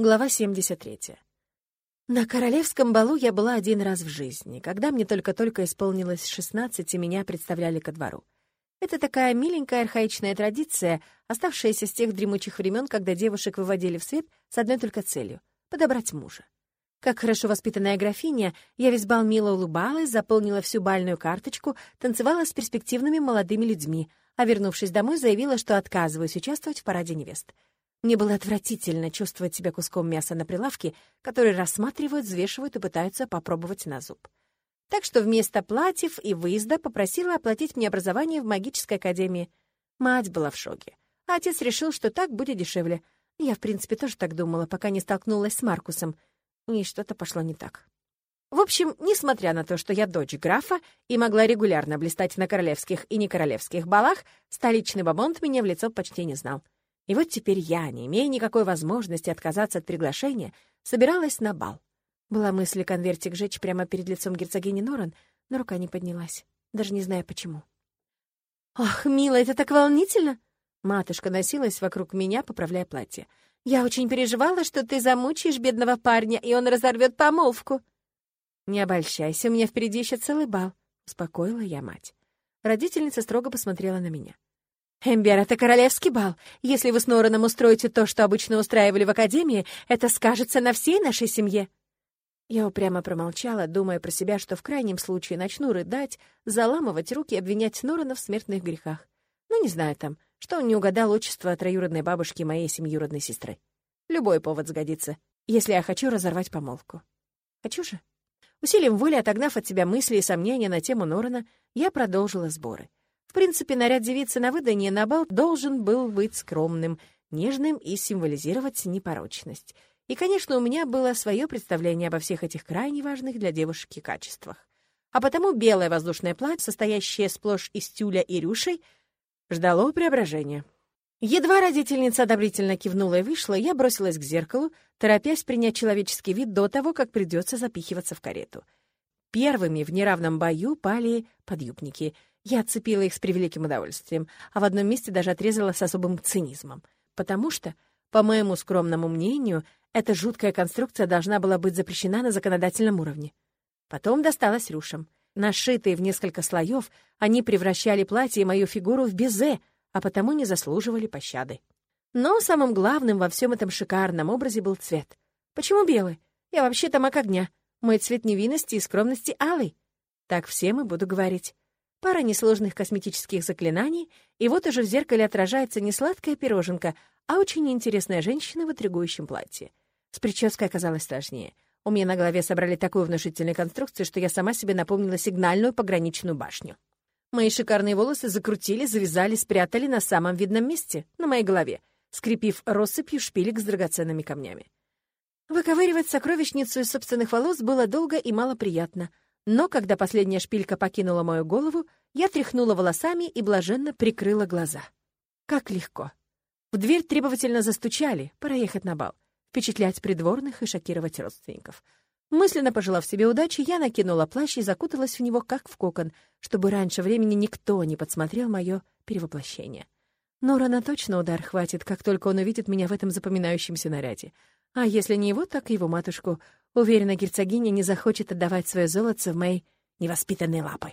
Глава 73. На королевском балу я была один раз в жизни, когда мне только-только исполнилось 16, и меня представляли ко двору. Это такая миленькая архаичная традиция, оставшаяся с тех дремучих времен, когда девушек выводили в свет с одной только целью — подобрать мужа. Как хорошо воспитанная графиня, я весь бал мило улыбалась, заполнила всю бальную карточку, танцевала с перспективными молодыми людьми, а вернувшись домой, заявила, что отказываюсь участвовать в параде невест — мне было отвратительно чувствовать себя куском мяса на прилавке, который рассматривают, взвешивают и пытаются попробовать на зуб. Так что вместо платьев и выезда попросила оплатить мне образование в магической академии. Мать была в шоке. А отец решил, что так будет дешевле. Я, в принципе, тоже так думала, пока не столкнулась с Маркусом. И что-то пошло не так. В общем, несмотря на то, что я дочь графа и могла регулярно блистать на королевских и некоролевских балах, столичный бабонт меня в лицо почти не знал. И вот теперь я, не имея никакой возможности отказаться от приглашения, собиралась на бал. Была мысль конвертик жечь прямо перед лицом герцогини Норан, но рука не поднялась, даже не зная почему. «Ах, милая, это так волнительно!» Матушка носилась вокруг меня, поправляя платье. «Я очень переживала, что ты замучаешь бедного парня, и он разорвет помолвку». «Не обольщайся, у меня впереди еще целый бал», — успокоила я мать. Родительница строго посмотрела на меня. «Эмбер, это королевский бал. Если вы с Нораном устроите то, что обычно устраивали в академии, это скажется на всей нашей семье». Я упрямо промолчала, думая про себя, что в крайнем случае начну рыдать, заламывать руки и обвинять Норана в смертных грехах. Ну, не знаю там, что он не угадал отчество троюродной бабушки моей семьюродной сестры. Любой повод сгодится, если я хочу разорвать помолвку. Хочу же. Усилием воли, отогнав от себя мысли и сомнения на тему Норана, я продолжила сборы. В принципе, наряд девицы на выданье на бал должен был быть скромным, нежным и символизировать непорочность. И, конечно, у меня было свое представление обо всех этих крайне важных для девушки качествах. А потому белое воздушное платье, состоящее сплошь из тюля и рюшей, ждало преображения. Едва родительница одобрительно кивнула и вышла, я бросилась к зеркалу, торопясь принять человеческий вид до того, как придется запихиваться в карету. Первыми в неравном бою пали подъюбники — я отцепила их с превеликим удовольствием, а в одном месте даже отрезала с особым цинизмом. Потому что, по моему скромному мнению, эта жуткая конструкция должна была быть запрещена на законодательном уровне. Потом досталось рюшам. Нашитые в несколько слоев, они превращали платье и мою фигуру в безе, а потому не заслуживали пощады. Но самым главным во всем этом шикарном образе был цвет. Почему белый? Я вообще там огня. Мой цвет невинности и скромности алый. Так всем и буду говорить. Пара несложных косметических заклинаний, и вот уже в зеркале отражается не сладкая пироженка, а очень интересная женщина в интригующем платье. С прической оказалось сложнее. У меня на голове собрали такую внушительную конструкцию, что я сама себе напомнила сигнальную пограничную башню. Мои шикарные волосы закрутили, завязали, спрятали на самом видном месте, на моей голове, скрепив россыпью шпилек с драгоценными камнями. Выковыривать сокровищницу из собственных волос было долго и малоприятно — но когда последняя шпилька покинула мою голову, я тряхнула волосами и блаженно прикрыла глаза. Как легко. В дверь требовательно застучали, пора ехать на бал, впечатлять придворных и шокировать родственников. Мысленно пожелав себе удачи, я накинула плащ и закуталась в него, как в кокон, чтобы раньше времени никто не подсмотрел мое перевоплощение. Норана точно удар хватит, как только он увидит меня в этом запоминающемся наряде. А если не его, так его матушку. Уверена, герцогиня не захочет отдавать свое золото в мои невоспитанные лапы.